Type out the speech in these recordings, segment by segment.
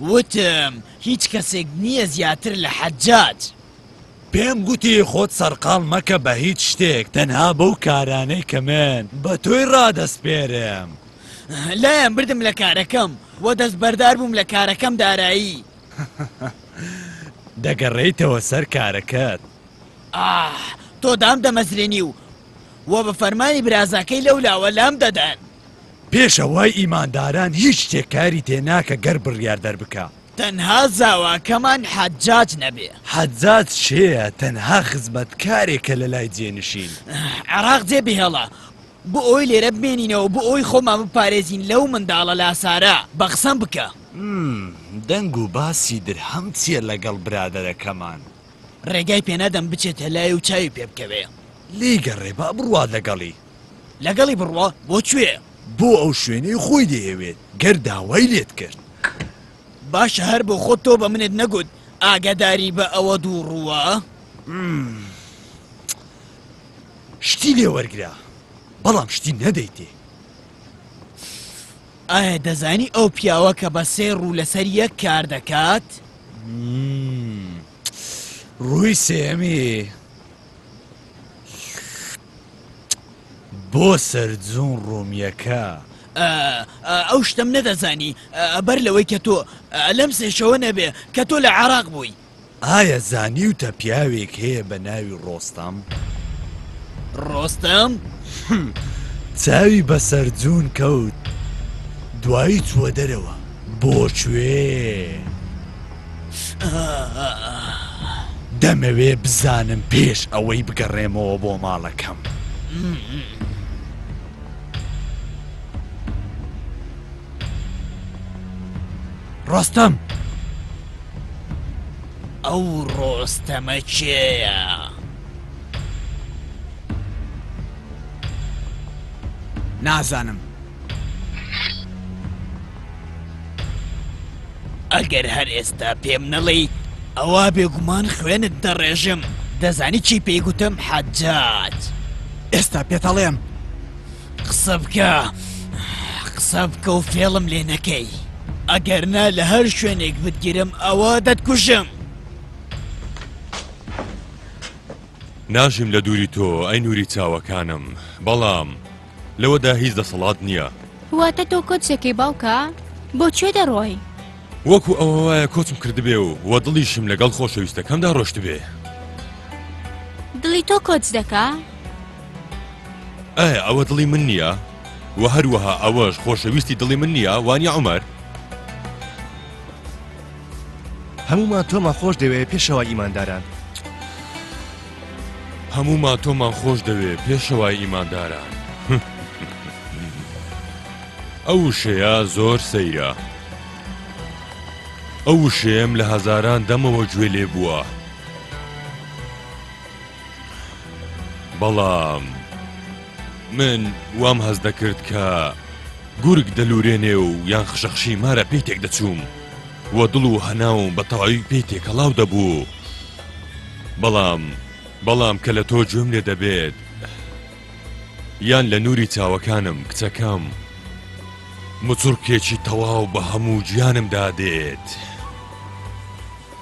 وتم هیچ کەسێک نییە زیاتر لە حەجاج پێم گوتی خۆت سەرقاڵ مەکە بە هیچ شتێک تەنها بەو کارانەی کە من بە تۆی ڕادەسپێرم لایان بردم لە کارەکەم و دەستبەردار بووم لە کارەکەم دارایی. دەگەڕێیتەوە سەر کارەکەت. ئاه تۆ دام دەمەزرێنی و و بە فەرمانی برازاکەی لەو لاوە لام دەدەن. پێشەوای ئیمانداران هیچ شتێک کاری تێ ناکە گەر بڕیار دەر بکا. تەنها زاواکەمان حەجاج نەبێ. حەجاج کێیە؟ تەنها خزمەتکارێکە لە لای جێنشین. عێراق جێ بهێڵە. بۆ ئەوەی لێرە بمێنینەوە بۆ ئەوەی خۆمان بپارێزین لەو منداڵە لاسارە، بە قسەم بکە. مم، دەنگ و باسی درهەم چیە لەگەڵ برادەرەکەمان؟ ڕێگای پێ نادەم بچێتە لای و چاوی پێ بکەوێ. لێی گەڕێ با بڕوات لەگەڵی. لەگەڵی بڕوا؟ بۆ کوێ؟ بۆ ئەو شوێنەی خۆی دەیەوێت، گەر داوای لێت کرد. باشە هەر بۆ خۆت تۆ بە منت نەگوت ئاگاداری بە ئەوە دووڕووە؟ مم. شتی لێ وەرگرە بەڵام شتی نەدەیتێ. ئایا دەزانی ئەو پیاوە کە بە سێ ڕوو لەسەر یەک کار دەکات؟ ڕووی سێمی بۆ سەرجون ڕوومیەکە. ئەو شتم نەدەزانی بەر لەوەی کە تۆ لەم سێشەوە نەبێ کە تۆ لە عێراق بووی ئایا زانیوتە پیاوێک هەیە بە ناوی ڕۆستەم؟ ڕۆستەم؟ چاوی بەسەر جوون کەوت دوایی چووە دەرەوە بۆچێ؟ دەمەوێ بزانم پێش ئەوەی بگەڕێمەوە بۆ ماڵەکەم. ڕۆستەم! ئەو ڕۆستەمە کێیە؟ نازانم. ئەگەر هەر ئێستا پێم نەڵێی ئەوا بێگومان خوێنت دەڕێژم دەزانی چی پێی گوتم حەجاج. ئێستا پێتەڵێم. قسە بکە قسە بکە و فێڵم لێ نەکەی ئەگەر نا لە هەر شوێنێک بتگیرم ئەوە دەتکوژم ناژیم لە دووری تۆ ئەی نووری چاوەکانم بەڵام لەوەدا هیچ دەسەڵات نییە واتە تۆ کۆچێکی باوکە بۆ کوێ دەڕۆی وەکو ئەوە وایە کۆچم کردبێ و وە دڵیشم لەگەڵ خۆشەویستەکەمدا ڕۆشتبێ دڵی تۆ کۆچ دەکە؟ ئایا ئەوە دڵی من نییە؟ وە هەروەها ئەوەش خۆشەویستی دڵی من نییە وانە عمر؟ هەموومان تۆمان خۆش دەوێ پێشەوە ئیمانداران. هەموومان تۆمان خۆش دەوێ پێشەوای ئیمانداران. ئەو شەیە زۆر سەیرە. ئەو شێم لە هەزاران دەمەوە گوێ لێ بووە. بەڵام من وام هەست دەکرد کە گورگ دەلورێنێ و یان خشەخشی مارە پێی تێک دەچووم و دڵ و هەناوم بە تەواوی پێی تێکەڵاو دەبوو بەڵام بەڵام کە لە تۆ گوێم لێ دەبێت یان لە نووری چاوەکانم کچەکەم مچڕکێکی تەواو بە هەموو گیانم دادێت.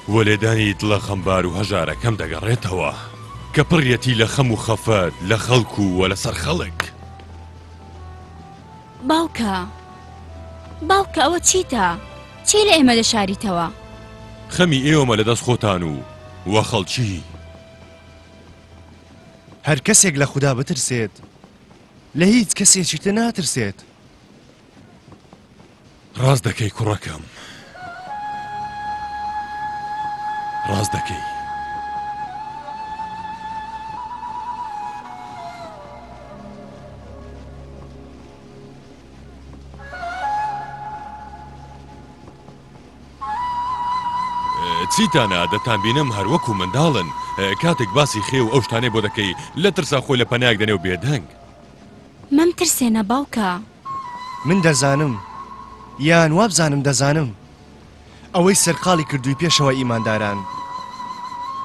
و لێدانی دڵە غەمبار و هەژارەکەم دەگەڕێتەوە کە پڕیەتی لە خەم و خەفەت لە خەڵک و وە لەسەر خەڵک. باوکە! باوکە ئەوە چیتە؟ چی لە ئێمە دەشاریتەوە؟ خەمی ئێوەمە لە دەست خۆتان و وە خەڵکی. هەر کەسێک لە خودا بترسێت لە هیچ کەسێکی تر ناترسێت. ڕاست دەکەی کوڕەکەم ڕاست دەکەی. چیتانە دەتان بینم هەروەکو منداڵن کاتێک باسی خێ و ئەو شتانەی بۆ دەکەی لە ترسا خۆی لە پەنایەک دەنێ و بێدەنگ مەمترسێنە باوکە. من دەزانم یان وابزانم دەزانم ئەوەی سەرقاڵی کردووی پێشەوا ئیمانداران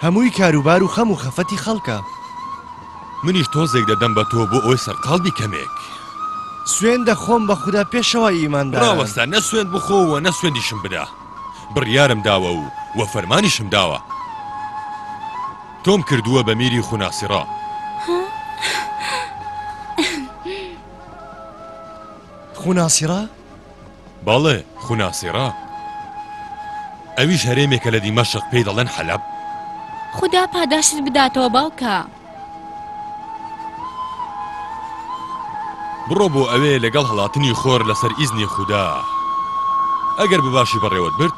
هەمووی کاروبار و خەم و خەفەتی خەڵکە. منیش تۆزێک دەدەم بە تۆ بۆ ئەوەی سەرقاڵ بی کەمێک. سوێند دەخۆم بە خودا پێشەوا ئیمانداران. ڕاوەستە نە سوێند بخۆ و نە سوێندیشم بدە. بڕیارم داوە و فەرمانیشم داوە. تۆم کردووە بە میری خوناسیڕا. خوناسیڕا؟ بەڵێ، خوناسیڕا. ئەویش هەرێمێکە لە دیمەشق پێی دەڵێن حەلەب. خودا پاداشتت بداتەوە باوکە. بڕۆ بۆ ئەوێ لەگەڵ هەڵاتنی خۆر لەسەر ئیزنی خودا. ئەگەر بە باشی بەڕێوەت برد،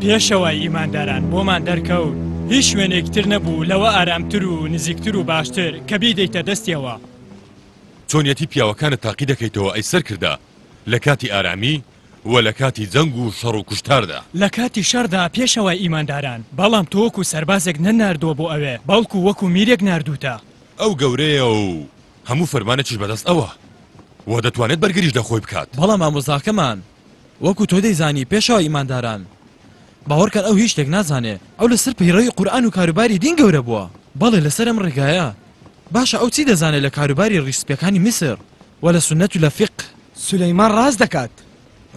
پێشەوای ئیمانداران بۆمان دەرکەوت هیچ شوێنێک تر نەبوو لەوە ئارامتر و نزیکتر و باشتر کە بیدەیتە دەستیەوە چۆنیەتی پیاوەکانت تاقی دەکەیتەوە ئەی سەرکردە لە کاتی ئارامی و لە کاتی جەنگ و شەڕ و کوشتاردا لە کاتی شەڕدا پێشەوای ئیمانداران بەڵام تۆ وەکو سەربازێک نەناردووە بۆ ئەوێ بەڵکو وەکو میرێک ناردووتە. ئەو گەورەیە و هەموو فەرمانێکیش بەدەست ئەوە و دەتوانێت بەرگریش لە خۆی بکات. بەڵام مامۆستاکەمان وەکو تۆ دەیزانی پێشەوا ئیمانداران باوەڕکەن ئەو هیچ شتێک نازانێ ئەو لەسەر پەیڕەوی قورئان و کاروباری دین گەورە بووە بەڵێ لەسەر ئەم ڕێگایە باشە ئەو چی دەزانێ لە کاروباری ڕیش سپیەکانی میسر و لە سوننەت و لە فیقه سولەیمان ڕاست دەکات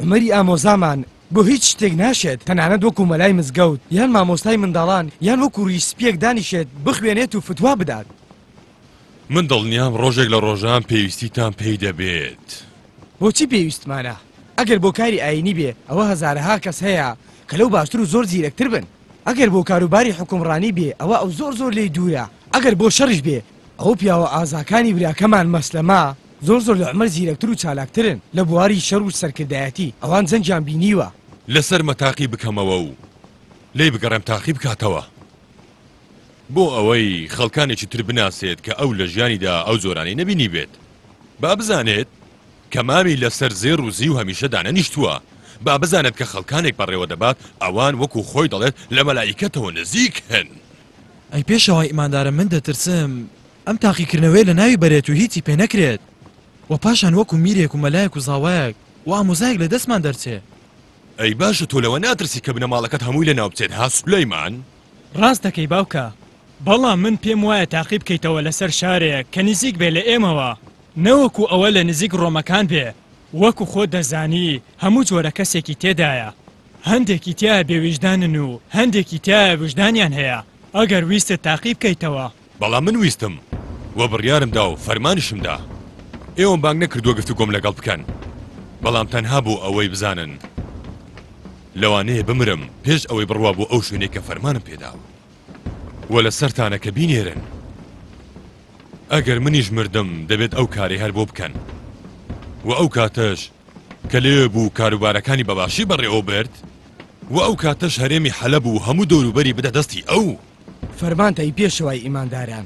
عومەری ئامۆزامان بۆ هیچ شتێک ناشێت تەنانەت وەکو مەلای مزگەوت یان مامۆستای منداڵان یان وەکو ڕیش سپیەک دانیشێت بخوێنێت و فتوا بدات من دڵنیام ڕۆژێک لە ڕۆژان پێویستیتان پێی دەبێت. بۆچی پێویستمانە؟ ئەگەر بۆ کاری ئایینی بێ ئەوە هەزارەها کەس هەیە کە لەو باشتر و زۆر زیرەکتر بن. ئەگەر بۆ کاروباری حوکمڕانی بێ ئەوە ئەو زۆر زۆر لێی دوورە. ئەگەر بۆ شەڕیش بێ ئەو پیاوە ئازاکانی براکەمان مەسلەمە زۆر زۆر لە عومەر زیرەکتر و چالاکترن لە بواری شەڕ و سەرکردایەتی. ئەوان جەنگیان بینیوە. لەسەرمە تاقی بکەمەوە و لێی بگەڕێم تاقی بکاتەوە. بۆ ئەوەی خەڵکانێکی تر بناسێت کە ئەو لە ژیانیدا ئەو جۆرانەی نەبینیبێت. با بزانێت کە مامی لەسەر زێڕ و زیو هەمیشە دانەنیشتووە. با بزانێت کە خەڵکانێک بەڕێوەدەبات ئەوان وەکو خۆی دەڵێت لە مەلائیکەتەوە نزیک هەن. ئەی پێشەوای ئیماندارم من دەترسم ئەم تاقیکردنەوەیە لە ناوی بەرێت و هیچی پێ نەکرێت و پاشان وەکو میرێک و مەلایەک و زاوایەک و ئامۆزایەک لە دەستمان دەرچێ. ئەی باشە تۆ لەوە ناترسی کە بنەماڵەکەت هەمووی لەناو بچێت ها سولەیمان؟ ڕاست دەکەی باوکە بەڵام من پێم وایە تاقی بکەیتەوە لەسەر شارێک کە نزیک بێ لە ئێمەوە نەوەکو ئەوە لە نزیک ڕۆمەکان بێ وەکو خۆت دەزانی هەموو جۆرە کەسێکی تێدایە هەندێکی تیا بێ ویژدانن و هەندێکی تیا ویژدانیان هەیە ئەگەر ویستت تاقی بکەیتەوە بەڵام من ویستم و بڕیارم دا و فەرمانیشم دا ئێوەم بانگ نەکردووە گفتوگۆم لەگەڵ بکەن، بەڵام تەنها بۆ ئەوەی بزانن لەوانەیە بمرم پێش ئەوەی بڕوا بۆ ئەو شوێنەی کە فەرمانم پێ داوە و لە سەرتانەکە بینێرن. ئەگەر منیش مردم دەبێت ئەو کارەی هەر بۆ بکەن و ئەو کاتەش، کە لەوێ بوو کاروبارەکانی بە باشی بەڕێوە بەرد و ئەو کاتەش هەرێمی حەلەب و هەموو دەوروبەری بدە دەستی ئەو. فەرمانتە ای پێشەوای ئیمانداران.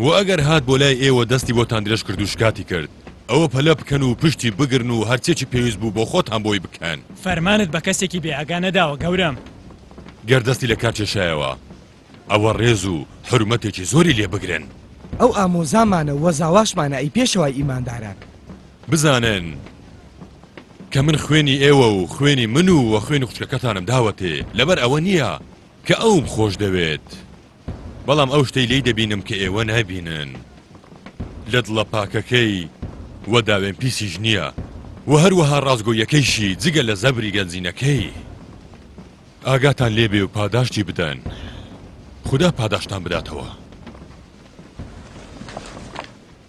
و ئەگەر هات بۆ لای ئێوە دەستی بۆتان درێژ کرد و شکاتی کرد، ئەوە پەلە بکەن و پشتی بگرن و هەرچێکی پێویست بوو بۆ خۆتان بۆی بکەن. فەرمانت بە کەسێکی بێ ئاگا نەداوە گەورەم. گەر دەستی لە کار کێشایەوە. ئەوە ڕێز و حورمەتێکی زۆری لێ بگرن. ئەو ئامۆزامانە و زاواشمانە ئەی پێشەوای ئیمانداران. بزانن کە من خوێنی ئێوە و خوێنی من و و خوێنی خوشکەکەتانم داوەتێ، لەبەر ئەوە نییە کە ئەوم خۆش دەوێت، بەڵام ئەو شتەی لێی دەبینم کە ئێوە نابینن لە دڵە پاکەکەی و داوێن پیسیش نییە و هەروەها ڕاستگۆیەکەیشی جگە لە زەبری گەنجینەکەی. ئاگاتان لێ بێ و پاداشتی بدەن خودا پاداشتان بداتەوە.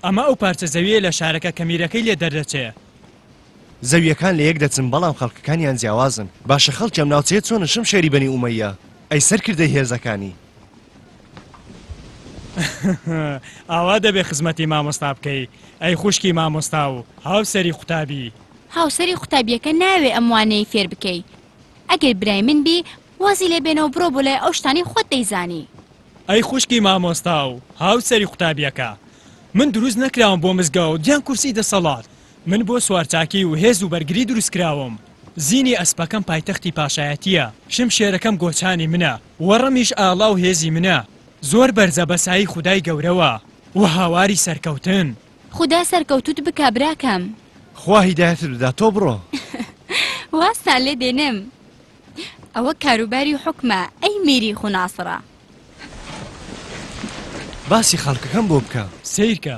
ئەمە ئەو پارچە زەویەیە لە شارەکە کە میرەکەی لێ دەردەچێ. زەویەکان لە یەک دەچن بەڵام خەڵکەکانیان جیاوازن. باشە خەڵکی ئەم ناوچەیە چۆنن شمشێری بەنی ئومەیە ئەی سەرکردەی هێزەکانی. ئاوا دەبێ خزمەتی مامۆستا بکەی ئەی خوشکی مامۆستا و هاوسەری قوتابی. هاوسەری قوتابیەکە نایەوێ ئەم وانەیەی فێر بکەی. ئەگەر برای من بی وازی لێ بێنەوە بڕۆ بۆ لای ئەو شتانەی خۆت دەیزانی. ئەی خوشکی مامۆستا و هاوسەری قوتابیەکە من دروست نەکراوم بۆ مزگەوت یان کورسی دەسەڵات من بۆ سوارچاکی و هێز و بەرگری دروست کراوم زینی ئەسپەکەم پایتەختی پاشایەتیە شمشێرەکەم گۆچانی منە وەڕمیش ئاڵا و هێزی منە زۆر بەرزە بەسایی خودای گەورەوە وهاواری سەرکەوتن خودا سەرکەوتوت بکا براکەم. خوا هیدایەتت بدا تۆ بڕۆ. وازتان لێ دێنم ئەوە کاروباری حوکمە ئەی میری خوناسڕە. باسی خەڵکەکەم بۆ بکە. سەیرکە.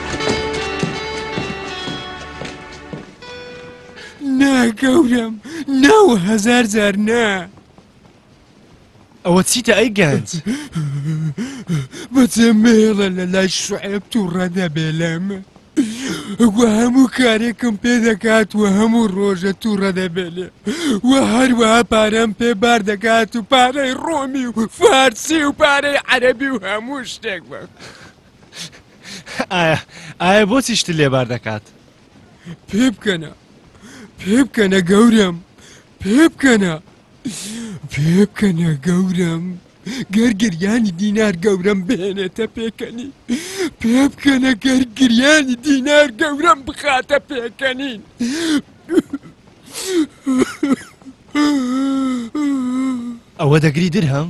نا گەورم ناو هەزار جار نا ئەوە چیتە ئەی گەنج بەجێ مێڵە لە لای شعێب تو ڕەدە بێلم وە هەموو کارێکم پێ دەکات و هەموو ڕۆژە تو ڕەدەبێلێ و هەروەها پارەم پێ بار دەکات و پارەی ڕۆمی و فارسی و پارەی عەربی و هەموو شتێک بە. ئایا ئایا بۆچی شتت لێبار دەکات پێ بکەنە پێ بکەنە گەورم پێ بکەنە پێ بکەنە گەورم گەرگریانی دینار گەورم بهێنێتە پێکەنی پێ بکەنە گەرگریانی دینار گەورم بخاتە پێکەنین ئەوە دەگری درهەم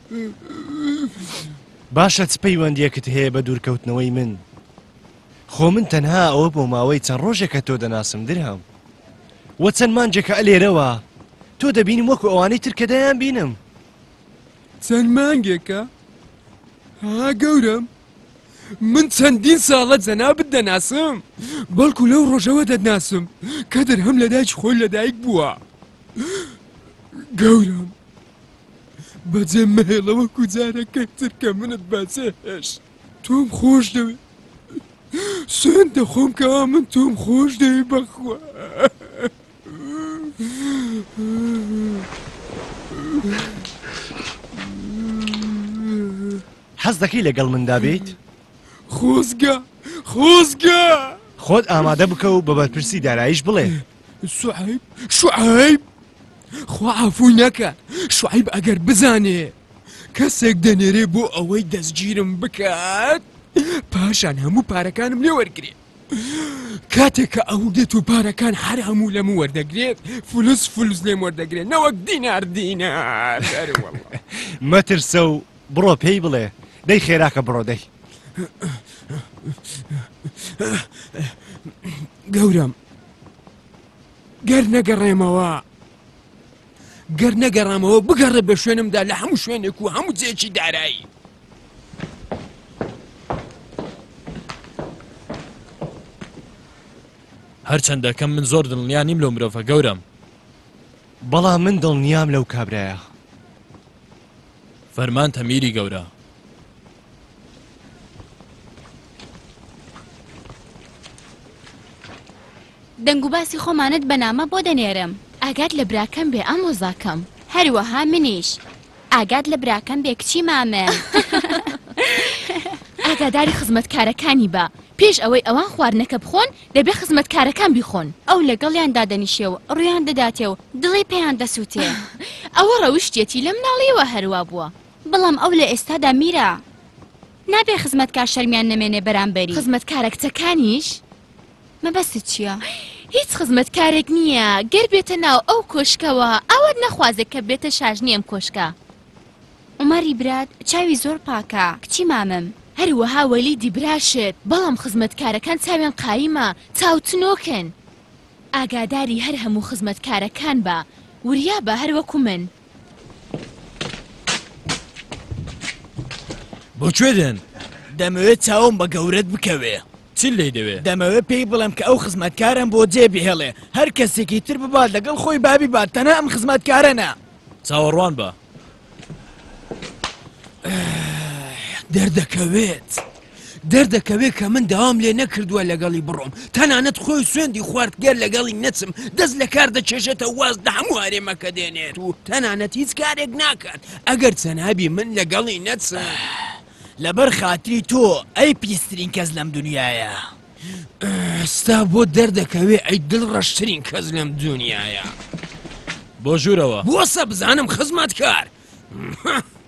باشە چ پەیوەندیەکت هەیە بە دوورکەوتنەوەی من خۆ من تەنها ئەوە بۆ ماوەی چەند ڕۆژێکە تۆ دەناسم درهام وە چەند مانجێکە ئەلێرەوە تۆ دەبینم وەکو ئەوانەی تر کە دەیان بینم چەند مانگێکە ها گەورم من چەندین ساڵە جەنابت دەناسم بەڵکو لەو ڕۆژەوە دەناسم کە درهەم لە دایک خۆی لەدایک بووە گەورم بەجێم مەهێڵە وەکو جارەکەی تر کە منت بەجێ هێشت تۆم خۆش دەوێت سوێن دەخۆم کەوا من تۆم خۆش دەوی بەخوا حەز دەکەی لەگەڵ مندا بیت خۆزگە خۆزگە خۆت ئامادە بکە و بە بەرپرسی دارایش بڵێ سوعیب سوعیب خوا عەفوی نەکا شوعەیب ئەگەر بزانێ کەسێک دەنێرێ بۆ ئەوەی دەستگیرم بکات پاشان هەموو پارەکانم لێ وەرگێ کاتێک کە ئەو دێت و پارەکان حرام و لەم وەردەگرێت فلوس فلوس لێم وەردەگرێت نەوەک دینار دینار مەترسە و بڕۆ پێی بڵێ دەی خێراکە بڕۆ دەی گەورم گەر نەگەڕێمەوە گەر نەگەڕامەوە بگەڕێ بە شوێنمدا لە هەموو شوێنێک و هەموو جێکی دارایی هەرچەندە کەم من زۆر دڵنیا نیم لۆ مرۆڤە گەورەم بەڵام من دڵنیام لەو کابرایە فەرمان تەمیری گەورە دەنگ و باسی خۆمانت بە نامە بۆ دەنێرم. ئاگات لە براکەم بێ ئامۆزاکەم. هەروەها منیش. ئاگات لە براکەم بێ کچی مامە. ئاگاداری خزمەتکارەکانی بە. پێش ئەوەی ئەوان خواردنەکە بخۆن دەبێ خزمەتکارەکان بیخۆن. ئەو لەگەڵیان دادەنیشێ و ڕوویان دەداتێ و دڵی پێیان دەسووتێ. ئەوە ڕەوشتیەتی لە مناڵییەوە هەروا بووە. بەڵام ئەو لە ئێستادا میرە نابێ خزمەتکار شەرمیان نەمێنێ بەرامبەری خزمەتکارە کچەکانیش مەبەستت چییە؟ هیچ خزمەتکارێک نییە گەر بێتە ناو ئەو کۆشکەوە ئەوەت نەخوازێ کە بێتە شاژنی ئەم کۆشکە. عومەری برات چاوی زۆر پاکە کچی مامم. هەروەها وەلیدی براشت بەڵام خزمەتکارەکان چاویان قایمە چاو تنۆکن ئاگاداری هەر هەموو خزمەتکارەکان بە وریا بە هەر وەکو من. بۆ کوێ دێن؟ دەمەوێت چاوم بە گەورەت بکەوێ. چ لێ دەوێ؟ دەمەوێ پێی بڵێم کە ئەو خزمەتکارم بۆ جێ بهێڵێ هەر کەسێکی تر ببات لەگەڵ خۆی بابی بات تەنە ئەم خزمەتکارەنە. چاوەڕوان بە. دەردەکەوێت. دەردەکەوێ کە من داوام لێ نەکردووە لەگەڵی بڕۆم تەنانەت خۆی سوێندی خوارد گەر لەگەڵی نەچم دەست لە کار دەکێشێتە واز لە هەموو هەرێمەکە دێنێت و تەنانەت هیچ کارێک ناکات ئەگەر چەنابی من لەگەڵی نەچم لەبەر خاتری تۆ ئەی پیسترین کەس لەم دنیاە ستا بۆ دەردەکەوێ ئەی دڵ ڕەشترین کەس لەم دنیاە بۆ ژوورەوە بۆسە بزانم خزمەت کار.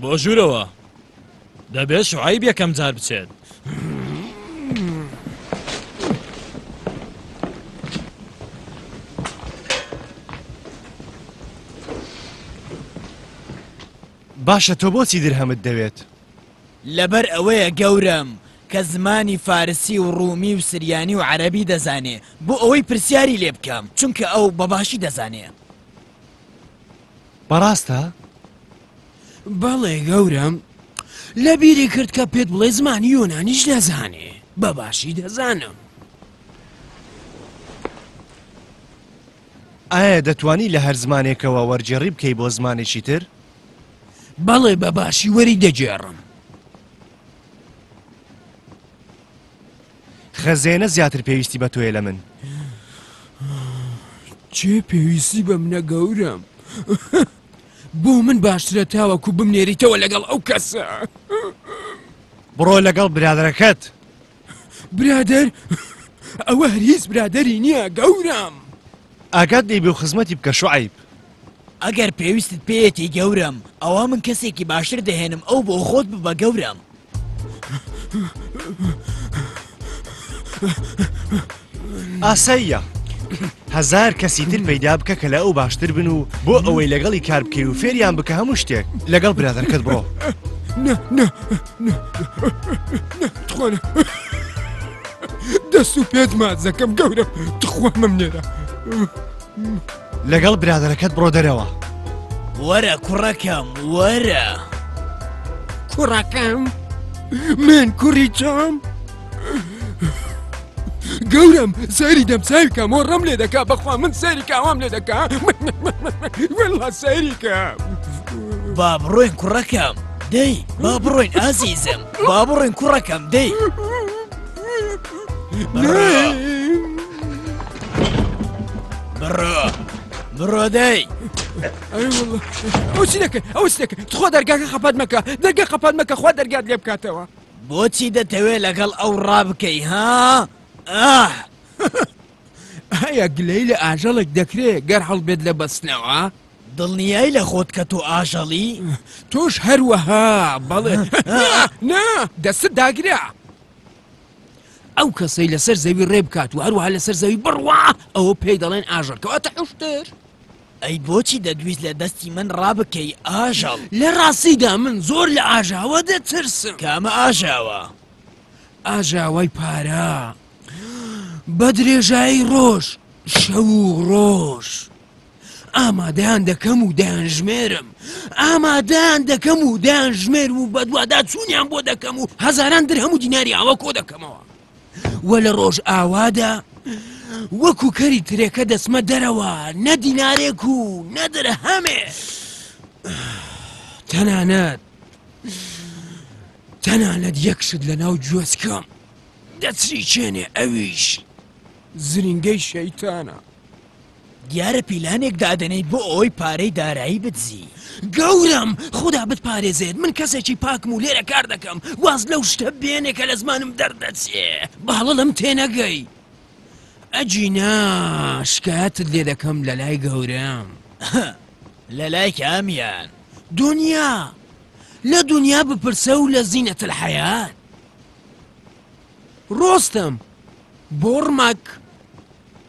بۆ ژوورەوە دەبێت شوعیب یەکەم جار بچێت. باشە تۆ بۆچی درهەمت دەوێت لەبەر ئەوەیە گەورم کە زمانی فارسی و ڕوومی و سریانی و عەربی دەزانێ بۆ ئەوەی پرسیاری لێ بکەم چونکە ئەو بەباشی دەزانێ بەڕاستە؟ بەڵێ گەورەم لە بیری کرد کە پێت بڵێ زمانی یۆنانیش نەزانێ بەباشی دەزانم ئایا دەتوانی لە هەر زمانێکەوە وەرجێڕی بکەی بۆ زمانێکی تر؟ بەڵێ بەباشی وەری دەگێڕم خەزێنە زیاتر پێویستی بە تۆیە لە من. کێ پێویستی بە منە گەورەم؟ بۆ من باشترە تاوەکو بمنێریتەوە لەگەڵ ئەو کەسە. بڕۆ لەگەڵ برادەرەکەت. برادەر؟ ئەوە هەر هیچ برادەری نییە گەورەم. ئاگات لێی بێ و خزمەتی بکە شوعەیب. ئەگەر پێویستت پێیەتی گەورەم ئەوا من کەسێکی باشتر دەهێنم ئەو بۆ خۆت ببە گەورەم. ئاساییە هەزار کەسی تر پەیدا بکە کە لە ئەو باشتر بن و بۆ ئەوەی لەگەڵی کار بکەی و فێریان بکە هەموو شتێک لەگەڵ برادەرکەت بڕۆ تخۆن دەست و پێت مازەکەم گەورە تخوا مەم نێرە. لەگەڵ برادەرەکەت بڕۆ دەرەوە وەرە کوڕەکەم وەرە کوڕەکەم من کوڕی چۆم؟ گەورم سەری دەم ساویکە مۆ ڕم لێ دەکا بەخوا من سەری کاوام لێ دەکا وەڵا سەریکە با بڕۆین کوڕەکەم دەی با بڕۆین ئازیزم با بڕۆین کوڕەکەم دەی. بڕۆ بڕۆ دەی ئەوچی دەکەن ئەو دەکەن تخۆ دەرگاکە خەپەت مەکە دەرگە خەپەت مەکە خوا دەرگات لێ بکاتەوە بۆچی دەتەوێت لەگەڵ ئەو ڕابکەی ها ئاه هەیە گلەی لە ئاژەڵێک دەکرێت گەر هەڵبێت لە بەستنەوە دڵنیای لە خۆت کە تۆ ئاژەڵی تۆش هەروەها بەڵێ نا دەست داگرە ئەو کەسەی لەسەر زەوی ڕێ بکات و هەروها لەسەر زەوی بڕوا ئەوە پێی دەڵێن ئاژەڵ کەواتە حشتر ئەی بۆچی دەدویست لە دەستی من ڕابکەی ئاژەڵ لە ڕاستیدا من زۆر لە ئاژاوە دەترسم کامە ئاژاوە ئاژاوای پارە بە درێژایی ڕۆژ شەو و ڕۆژ. ئامادەیان دەکەم و دەیانژمێرم ئامادەیان دەکەم و دەیانژمێرم و بەدوادا چوونیان بۆ دەکەم و هەزاران در هەموو دیناری ئاوا کۆ دەکەمەوە و لە ڕۆژ ئاوادا وەکو کەری ترێکە دەسمە دەرەوە نە دینارێک و نەدرە هەمێ تەنانەت تەنانەت یەکشت لە ناو گوێسکەم دەچری چێنێ ئەویش زرینگەی شەیتانە دیارە پیلانێک دادەنێیت بۆ ئەوەی پارەی دارایی بدزی. گەورەم، خودا بتپارێزێت، من کەسێکی پاکم و لێرە کار دەکەم، واز لەو شتە بێنێ کە لە زمانم دەردەچێ، بەهەڵە لەم تێنەگەی. ئەگینا شکایەتت لێ دەکەم لە لای گەورەم. هە، لە لای کامیان؟ دونیا! لە دونیا بپرسە و لە زینە الحیات. ڕۆستەم، بۆڕمەک.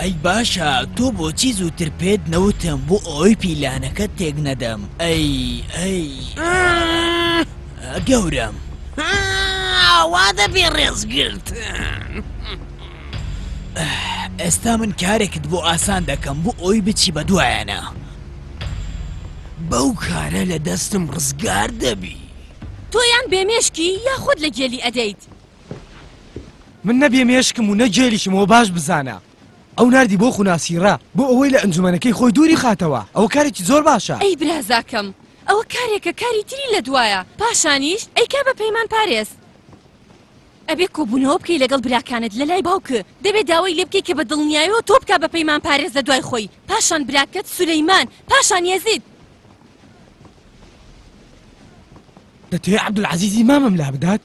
ئەی باشە تۆ بۆچی زووتر پێت نەوتم بۆ ئەوەی پیلانەکە تێک نەدەم ئەی ئەی گەورم وا دەبێ ڕێزگرت ئێستا من کارێکت بۆ ئاسان دەکەم بۆ ئەوی بچی بە دوایانە بەو کارە لە دەستم ڕزگار دەبی تۆیان بێمێشکی یاخود لە گێلی ئەدەیت من نە بێ مێشکم و نە گێلیشم ئەوە باش بزانە. ئەو ناردی بۆ خوناسیڕە بۆ ئەوەی لە ئەنجومەنەکەی خۆی دووری بخاتەوە ئەوە کارێکی زۆر باشە. ئەی برازاکەم ئەوە کارێکە کاری تری لە دوایە پاشانیش ئەیکا بە پەیمان پارێز. ئەبێ کۆبوونەوە بکەی لەگەڵ براکانت لە لای باوک دەبێ داوای لێ بکەی کە بە دڵنیایەوە تۆ بکا بە پەیمان پارێز لە دوای خۆی پاشان براکەت سولەیمان پاشان یەزید. دەتەوێ عەبدولعەزیزی مامم لابدات؟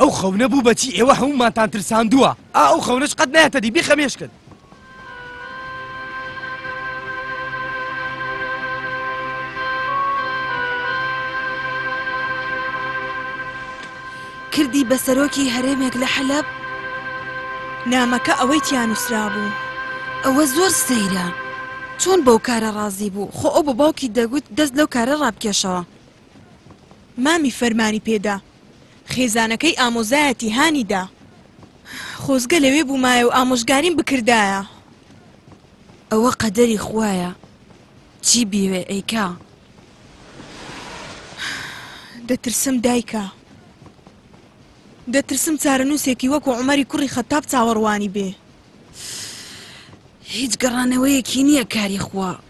ئەو خەونە بوو بەچی ئێوە هەموومانتان ترساندووە ئا ئەو خەونەش قەت نایەتە دی بیخە مێشکت کردی بە سەرۆکی هەرێمێک لە حەلەب نامەکە ئەوەی تیانوسرا بوو ئەوە زۆر سەیرە چۆن بەو کارە ڕازی بوو خۆ ئەو بە باوکی دەگوت دەست لەو کارە ڕابکێشەوە مامی فەرمانی پێدا خێزانەکەی ئامۆزایەتی هانی دا خۆزگە لەوێ بوومایە و ئامۆژگاریم بکردایە. ئەوە قەدەری خوایە چی بیەوێ ئەیکا. دەترسم دایکە. دەترسم چارەنووسێکی وەکو عومەری کوڕی خەتاب چاوەڕوانی بێ. هیچ گەڕانەوەیەکی نییە کاری خوا.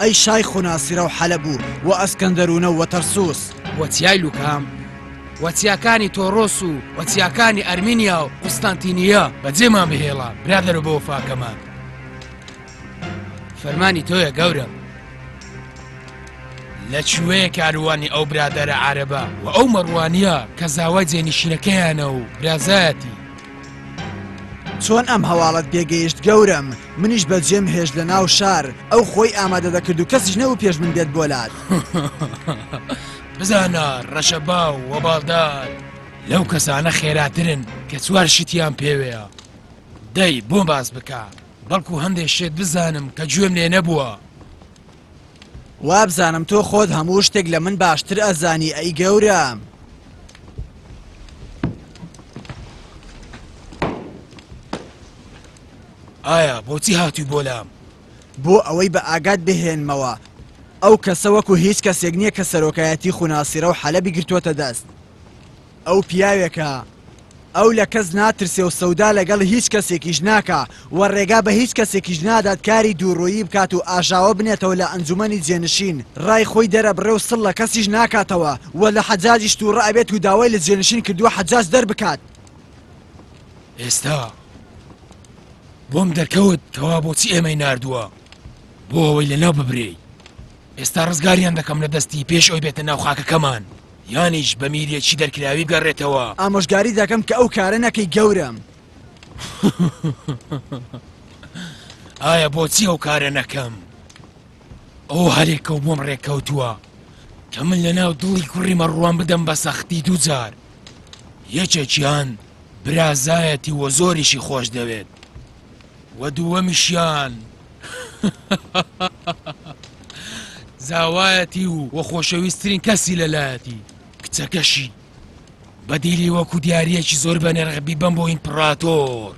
ئەی شایخ و ناسیرە و حەلەب و و ئەسکەندەروونە و و تەرسووس. و چیای لوکام و چیاکانی تۆڕۆس و و چیاکانی ئەرمینیا و قوستەنتینییە. بەجێمان بهێڵە، برادەرە بەوەفاکەمان. فەرمانی تۆیە گەورەم. لە کوێیە کاروانی ئەو برادەرە عارەبە و ئەو مەڕوانییە کە زاوای جێنشینەکەیانە و برازایەتی؟ چۆن ئەم هەواڵەت پێ گەیشت گەورەم؟ منیش بە جێم هێشت لە ناو شار، ئەو خۆی ئامادە دەکرد و کەسیش نەبوو پێش من بێت بۆ لات. بزانە، ڕەشەباو و باڵدار لەو کەسانە خێراترن کە چوار شتیان پێوەیە. دەی بۆم باس بکە، بەڵکو هەندێک شت بزانم کە گوێم لێ نەبووە. وابزانم تۆ خۆت هەموو شتێک لە من باشتر ئەزانی ئەی گەورە. ئایا بۆچی هاتووی بۆ لام؟ بۆ ئەوەی بە ئاگات بهێنمەوە ئەو کەسە وەکو هیچ کەسێک نییە کە سەرۆکایەتی خوناسیرە و حەلەبی گرتووەتە دەست. ئەو پیاوێکە ئەو لە کەس ناترسێ و سەودا لەگەڵ هیچ کەسێکیش ناکا و ڕێگا بە هیچ کەسێکیش نادات کاری دووڕوویی بکات و ئاژاوە بنێتەوە لە ئەنجومەنی جێنشین ڕای خۆی دەرەبڕێ و سڵ لە کەسیش ناکاتەوە و لە حەجاجیش تووڕە ئەبێت و داوای لە جێنشین کردووە حەجاج دەربکات ئێستا بۆم دەرکەوت کەوا بۆچی ئێمەی ناردووە بۆ ئەوەی لەناو ببرێی. ئێستا ڕزگاریان دەکەم لە دەستی پێش ئەوەی بێتە ناو خاکەکەمان یانیش بە میرێکی دەرکراوی بگەڕێتەوە. ئامۆژگاریت دەکەم کە ئەو کارە نەکەی گەورەم. ئایا بۆچی ئەو کارە نەکەم؟ ئەو هەرێکە و بۆم ڕێککەوتووە کە من لە ناو دڵی کوڕی مەڕوان بدەم بە سەختی دووجار یەکێکیان برازایەتی وە زۆریشی خۆش دەوێت وە دووەمیشیان زاوایەتی و وە خۆشەویسترین کەسی لەلایەتی کچەکەشی بەدیلی وەکو دیارەکی زۆر بەنرخ بیبەم بۆ ئیمپڕاتۆر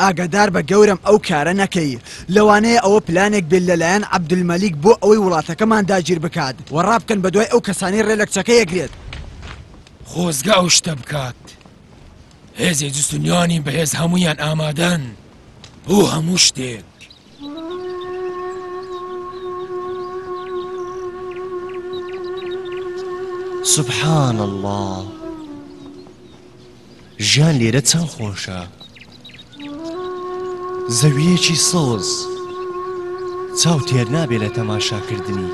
ئاگادار بە گەورم ئەو کارە نەکەی لەوانەیە ئەوە پلانێک بێت لەلایەن عەبدولمەلیک بۆ ئەوەی وڵاتەکەمان داگیر بکات و ڕابکەن بە دوای ئەو کەسانی ڕێ لە کچەکە یەگرێت خۆزگە ئەو شتە بکات. هێزی جستنیانی بەهێز هەمویان ئامادەن بۆ هەموو شتێک. سبحان الله ژیان لێرە چەند خۆشە زەویەکی سۆز چاو تێر نابێ لە تەماشاکردنی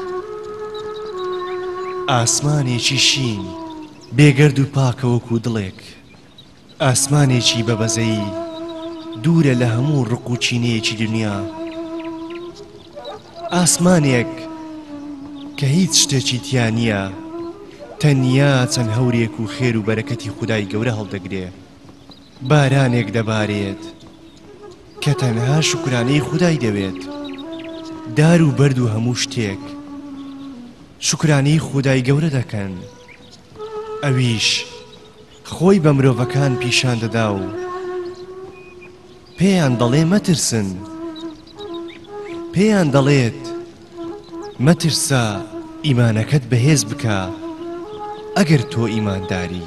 ئاسمانێکی شین. بێگەرد و پاکە وەکوو دڵێک. ئاسمانێکی بە بەزەیی دوورە لە هەموو ڕق و کینەیەکی دنیا. ئاسمانێک کە هیچ شتێکی تیا نییە، تەنیا چەند هەورێک و خێر و بەرەکەتی خودای گەورە هەڵدەگرێ. بارانێک دەبارێت کە تەنها شوکرانەی خودای دەوێت. دار و بەرد و هەموو شتێک شوکرانەی خودای گەورە دەکەن. ئەویش خۆی بە مرۆڤەکان پیشان دەدا و پێیان دەڵێ مەترسن پێیان دەڵێت مەترسە ئیمانەکەت بەهێز بکە ئەگەر تۆ ئیمانداری.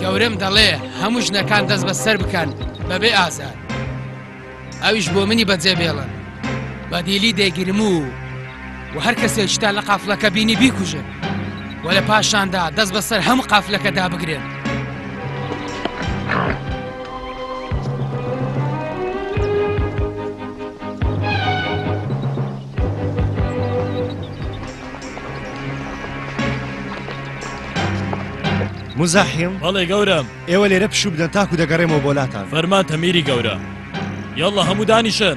گەورەم دەڵێ هەموو ژنەکان دەست بە سەر بکەن بەبێ ئازار ئەویش بۆ منی بەجێ بێڵن بەدیلی دەگرم و و هەر کەسێکتان لە قافلەکە بینی بیکوژێت و لە پاشاندا دەست بەسەر هەم قافلەکەدا بگرێت. مزاحیم بەڵێ گەورم ئێوە لێرە پشوو بدەن تاکو دەگەڕێمەوە بۆلاتان فەرمان تەمیری گەورە یاڵە هەموو دانیشن.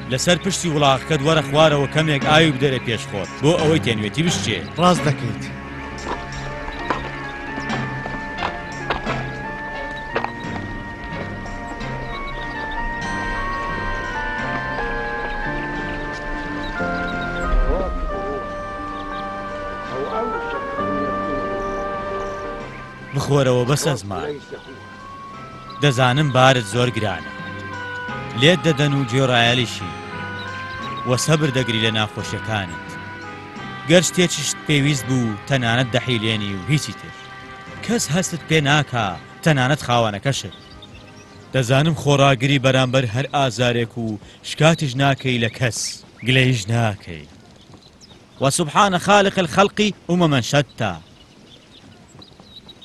لەسەر پشتی وڵاخکەت وەرە خوارەوە کەمێک ئاوی بدەرە پێش خۆت بۆ ئەوەی تێنوێتی بشکێ. ڕاست دەکەیت. بخۆرەوە بەسە زمان. دەزانم بارت زۆر گرانە لێت دەدەن و گوێڕایەلیشی وە سەبر دەگری لە ناخۆشیەکانت گەر شتێکیشت پێویست بوو تەنانەت دەحیلێنی و هیچی تر کەس هەستت پێ ناکا تەنانەت خاوەنەکەشت. دەزانم خۆڕاگری بەرامبەر هەر ئازارێک و شکاتیش ناکەی لە کەس گلەییش ناکەی وە سبحان خالق الخلق امما شتى.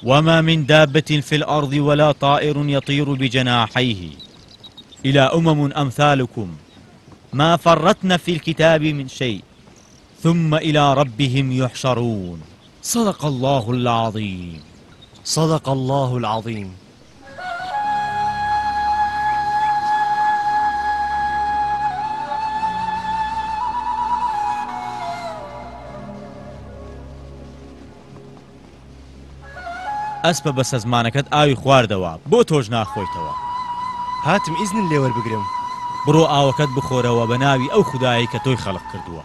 وما من دابة في الأرض ولا طائر يطير بجناحيه إلى أمم أمثالكم ما فرتنا في الكتاب من شيء ثم إلى ربهم يحشرون صدق الله العظيم صدق الله العظيم ئەسپە بەسەزمانەکەت ئاوی خواردەوە بۆ تۆش ناخۆیتەوە. هاتم ئیزنت لێ وەربگرم. بڕۆ ئاوەکەت بخۆرەوە بە ناوی ئەو خودایەی کە تۆی خەڵق کردووە.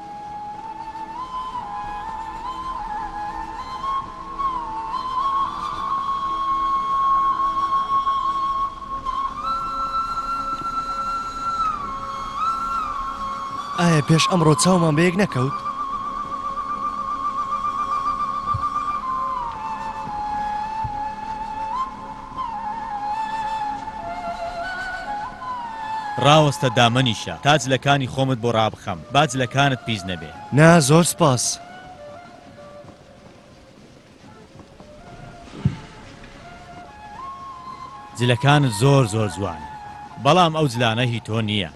ئایا پێش ئەمڕۆ چاومان بەیەک نەکەوت؟ ڕاوەستە دامەنیشە تا جلەکانی خۆمت بۆ ڕابخەم با جلەکانت پیس نەبێ. نا زۆر سپاس. جلەکانت زۆر زۆر جوانن بەڵام ئەو جلانە هی تۆ نییە.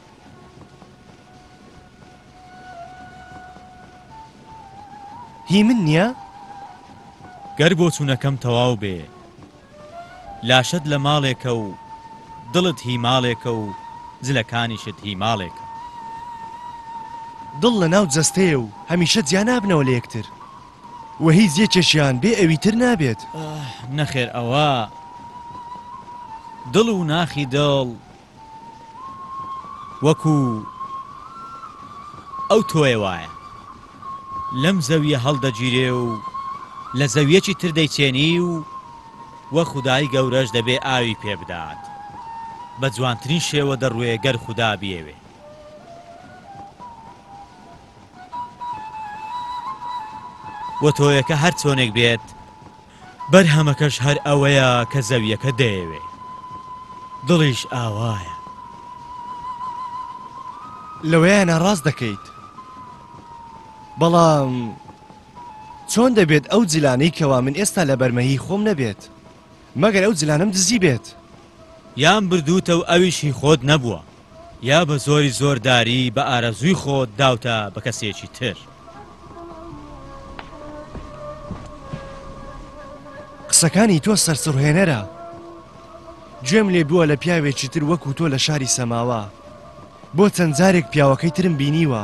هی من نییە؟ گەر بۆچوونەکەم تەواو بێ لاشەت لە ماڵێکە و دڵت هی ماڵێکە و جلەکانیشت هی ماڵێکە. دڵ لە ناو جەستەیە و هەمیشە جیا نابنەوە لە یەکتر و هیچ یەکێکیان بێ ئەوی تر نابێت. نەخێر ئەوە دڵ و ناخی دڵ. وەکو ئەو تۆیە وایە لەم زەویە هەڵدەگیرێ و لە زەویەکی تر دەیچێنی و وە خودای گەورەش دەبێ ئاوی پێ بدات بە جوانترین شێوە دەڕوێ گەر خودا بیەوێ. وە تۆیەکە هەر چۆنێک بێت بەرهەمەکەش هەر ئەوەیە کە زەویەکە دەیەوێ. دڵیش ئاوایە. لەوەیانە ڕاست دەکەیت. بەڵام چۆن دەبێت ئەو جلانەی کەوا من ئێستا لە بەرمەهی خۆم نەبێت؟ مەگەر ئەو جلانەم دزیبێت؟ یان بردووتە و ئەویش هی خۆت نەبووە؟ یا بە زۆری زۆر داری بە ئارەزووی خۆت داوتە بە کەسێکی تر. قسەکانی تۆ سەرسڕهێنەرە. گوێم لێ بووە لە پیاوێکی تر وەکو تۆ لە شاری سەماوە. بۆ چەند جارێک پیاوەکەی ترم بینیوە.